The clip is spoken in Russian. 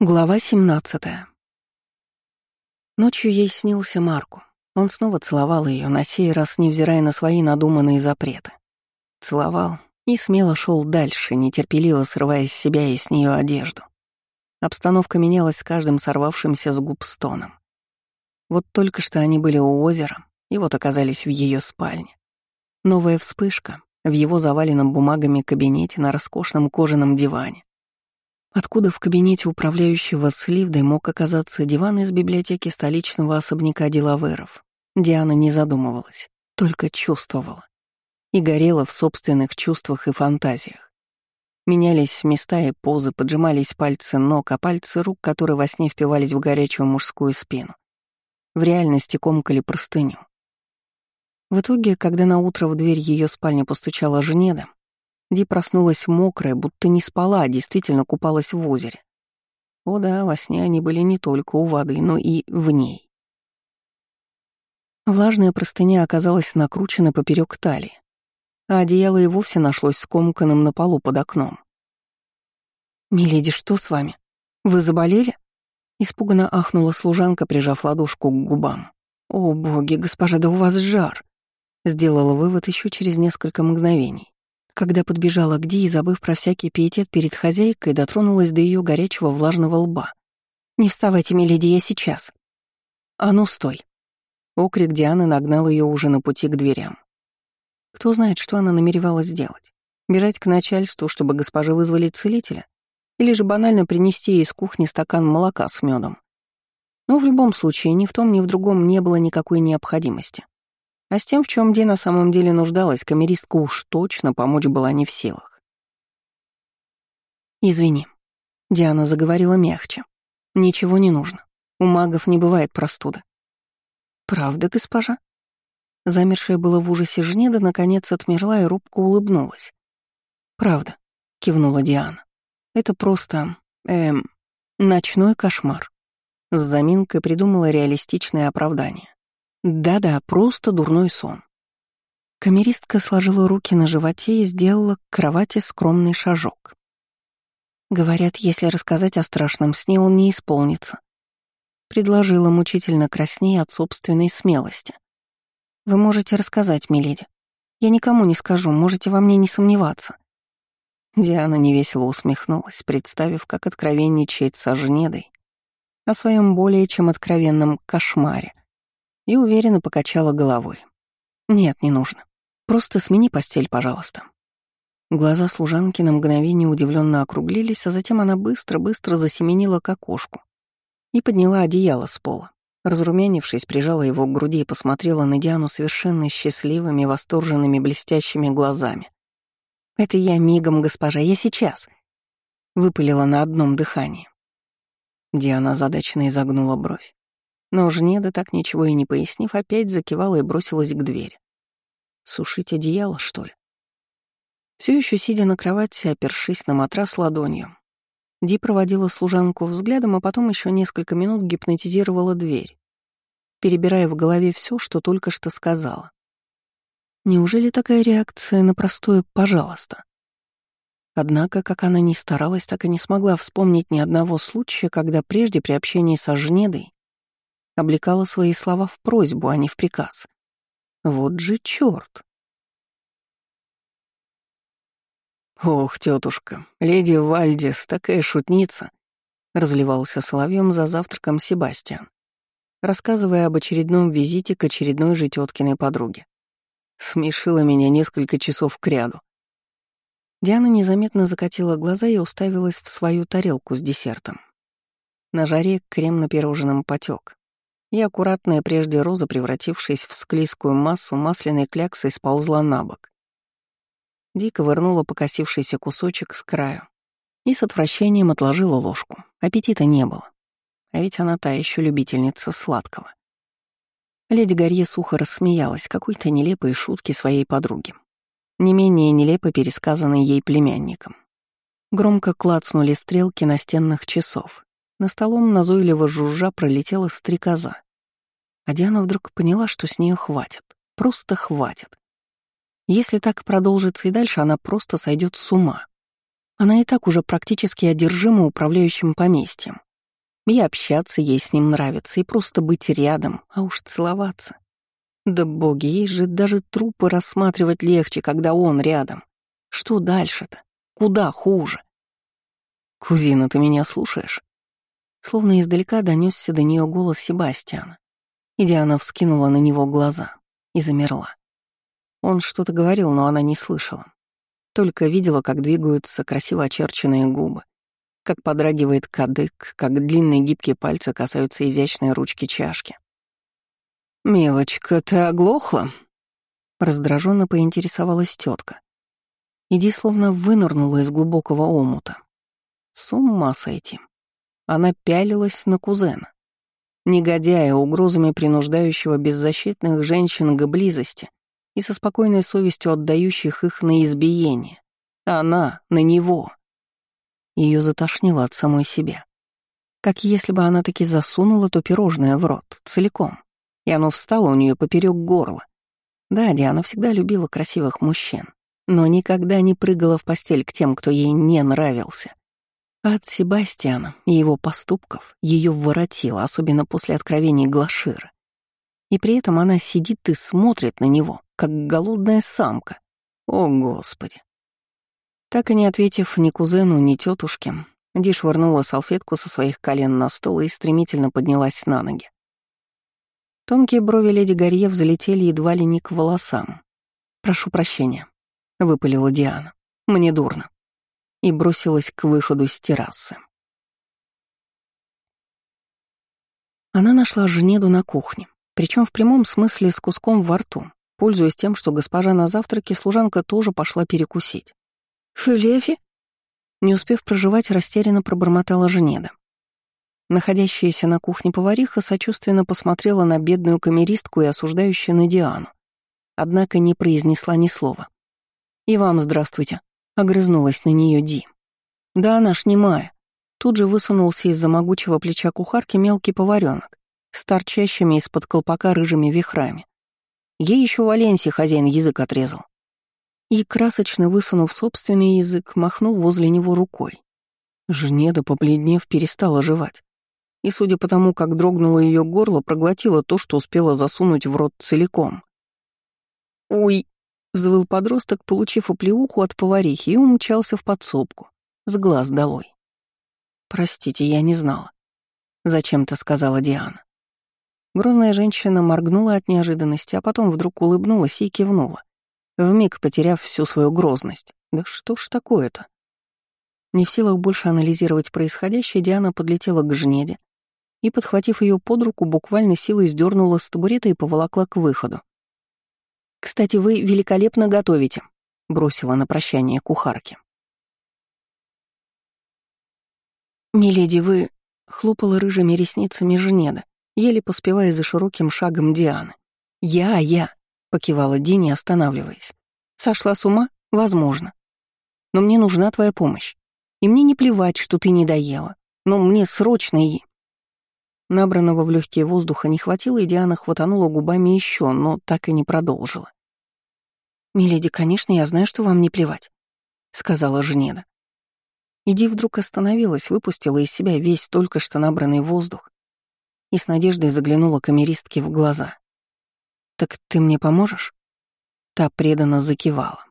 Глава 17. Ночью ей снился Марку. Он снова целовал ее, на сей раз невзирая на свои надуманные запреты. Целовал и смело шел дальше, нетерпеливо срывая с себя и с нее одежду. Обстановка менялась с каждым сорвавшимся с губ стоном. Вот только что они были у озера, и вот оказались в ее спальне. Новая вспышка в его заваленном бумагами кабинете на роскошном кожаном диване. Откуда в кабинете управляющего Сливдой мог оказаться диван из библиотеки столичного особняка Делаверов? Диана не задумывалась, только чувствовала. И горела в собственных чувствах и фантазиях. Менялись места и позы, поджимались пальцы ног, а пальцы рук, которые во сне впивались в горячую мужскую спину. В реальности комкали простыню. В итоге, когда на утро в дверь ее спальни постучала Женеда, Ди проснулась мокрая, будто не спала, а действительно купалась в озере. О да, во сне они были не только у воды, но и в ней. Влажная простыня оказалась накручена поперек талии, а одеяло и вовсе нашлось скомканным на полу под окном. «Миледи, что с вами? Вы заболели?» Испуганно ахнула служанка, прижав ладошку к губам. «О, боги, госпожа, да у вас жар!» Сделала вывод еще через несколько мгновений когда подбежала к Ди и, забыв про всякий пиетет перед хозяйкой, дотронулась до ее горячего влажного лба. «Не вставайте, миледи, я сейчас». «А ну, стой!» Окрик Дианы нагнал ее уже на пути к дверям. Кто знает, что она намеревалась сделать? Бежать к начальству, чтобы госпожа вызвали целителя? Или же банально принести из кухни стакан молока с медом? Но в любом случае ни в том, ни в другом не было никакой необходимости. А с тем, в чем Ди на самом деле нуждалась, камеристка уж точно помочь была не в силах. «Извини», — Диана заговорила мягче. «Ничего не нужно. У магов не бывает простуды». «Правда, госпожа?» Замершая была в ужасе Жнеда, наконец отмерла и робко улыбнулась. «Правда», — кивнула Диана. «Это просто... эм... ночной кошмар». С заминкой придумала реалистичное оправдание. Да-да, просто дурной сон. Камеристка сложила руки на животе и сделала к кровати скромный шажок. Говорят, если рассказать о страшном сне, он не исполнится. Предложила мучительно краснее от собственной смелости. Вы можете рассказать, миледи. Я никому не скажу, можете во мне не сомневаться. Диана невесело усмехнулась, представив, как откровенничает со Жнедой о своем более чем откровенном кошмаре — и уверенно покачала головой. «Нет, не нужно. Просто смени постель, пожалуйста». Глаза служанки на мгновение удивленно округлились, а затем она быстро-быстро засеменила к окошку и подняла одеяло с пола. Разрумянившись, прижала его к груди и посмотрела на Диану совершенно счастливыми, восторженными, блестящими глазами. «Это я мигом, госпожа, я сейчас!» Выпалила на одном дыхании. Диана задачно изогнула бровь. Но Жнеда, так ничего и не пояснив, опять закивала и бросилась к двери. Сушить одеяло, что ли? Все еще сидя на кровати, опершись на матрас ладонью, Ди проводила служанку взглядом, а потом еще несколько минут гипнотизировала дверь, перебирая в голове все, что только что сказала. Неужели такая реакция на простое «пожалуйста»? Однако, как она ни старалась, так и не смогла вспомнить ни одного случая, когда прежде при общении со Жнедой облекала свои слова в просьбу, а не в приказ. Вот же чёрт! «Ох, тетушка, леди Вальдис, такая шутница!» — разливался соловьем за завтраком Себастьян, рассказывая об очередном визите к очередной же теткиной подруге. Смешила меня несколько часов кряду. Диана незаметно закатила глаза и уставилась в свою тарелку с десертом. На жаре крем на пирожном потек, и аккуратная прежде роза, превратившись в склизкую массу, масляной кляксой сползла на бок. Дико вырнула покосившийся кусочек с краю и с отвращением отложила ложку. Аппетита не было. А ведь она та еще любительница сладкого. Леди Гарье сухо рассмеялась какой-то нелепой шутки своей подруги, не менее нелепо пересказанной ей племянником. Громко клацнули стрелки настенных часов. На столом назойливо жужжа пролетела стрекоза. А Диана вдруг поняла, что с нее хватит. Просто хватит. Если так продолжится и дальше, она просто сойдет с ума. Она и так уже практически одержима управляющим поместьем. И общаться ей с ним нравится, и просто быть рядом, а уж целоваться. Да боги, ей же даже трупы рассматривать легче, когда он рядом. Что дальше-то? Куда хуже? «Кузина, ты меня слушаешь?» Словно издалека донесся до нее голос Себастьяна. И Диана вскинула на него глаза и замерла. Он что-то говорил, но она не слышала. Только видела, как двигаются красиво очерченные губы, как подрагивает кадык, как длинные гибкие пальцы касаются изящной ручки чашки. «Милочка, ты оглохла?» Раздраженно поинтересовалась тетка. Иди словно вынырнула из глубокого омута. С ума сойти. Она пялилась на кузена. Негодяя, угрозами принуждающего беззащитных женщин к близости и со спокойной совестью отдающих их на избиение. Она на него. Ее затошнило от самой себя. Как если бы она таки засунула то пирожное в рот, целиком, и оно встало у нее поперек горла. Да, Диана всегда любила красивых мужчин, но никогда не прыгала в постель к тем, кто ей не нравился. От Себастьяна и его поступков ее воротило, особенно после откровений Глашира. И при этом она сидит и смотрит на него, как голодная самка. О, Господи! Так и не ответив ни кузену, ни тетушке, Ди швырнула салфетку со своих колен на стол и стремительно поднялась на ноги. Тонкие брови леди Гарье взлетели едва ли не к волосам. «Прошу прощения», — выпалила Диана. «Мне дурно». И бросилась к выходу с террасы. Она нашла Жнеду на кухне, причем в прямом смысле с куском во рту, пользуясь тем, что госпожа на завтраке, служанка тоже пошла перекусить. «Фюлефи?» Не успев проживать, растерянно пробормотала Жнеда. Находящаяся на кухне повариха сочувственно посмотрела на бедную камеристку и осуждающую на Диану. Однако не произнесла ни слова. «И вам здравствуйте», — огрызнулась на нее Ди. «Да она ж немая». Тут же высунулся из-за могучего плеча кухарки мелкий поваренок с торчащими из-под колпака рыжими вихрами. Ей еще Валенсий хозяин язык отрезал и, красочно высунув собственный язык, махнул возле него рукой. Жнеда, побледнев, перестала жевать. И, судя по тому, как дрогнуло ее горло, проглотила то, что успела засунуть в рот целиком. «Ой!» — взвыл подросток, получив оплеуху от поварихи, и умчался в подсобку, с глаз долой. «Простите, я не знала», — зачем-то сказала Диана. Грозная женщина моргнула от неожиданности, а потом вдруг улыбнулась и кивнула вмиг потеряв всю свою грозность. Да что ж такое-то? Не в силах больше анализировать происходящее, Диана подлетела к жнеде и, подхватив ее под руку, буквально силой сдернула с табурета и поволокла к выходу. «Кстати, вы великолепно готовите», — бросила на прощание кухарке. «Миледи, вы...» — хлопала рыжими ресницами жнеда, еле поспевая за широким шагом Дианы. «Я, я!» покивала Дини, останавливаясь. Сошла с ума? Возможно. Но мне нужна твоя помощь. И мне не плевать, что ты не доела. Но мне срочно и... Набранного в легкие воздуха не хватило, и Диана хватанула губами еще, но так и не продолжила. «Миледи, конечно, я знаю, что вам не плевать», — сказала Жнеда. Иди вдруг остановилась, выпустила из себя весь только что набранный воздух и с надеждой заглянула камеристке в глаза. «Так ты мне поможешь?» Та преданно закивала.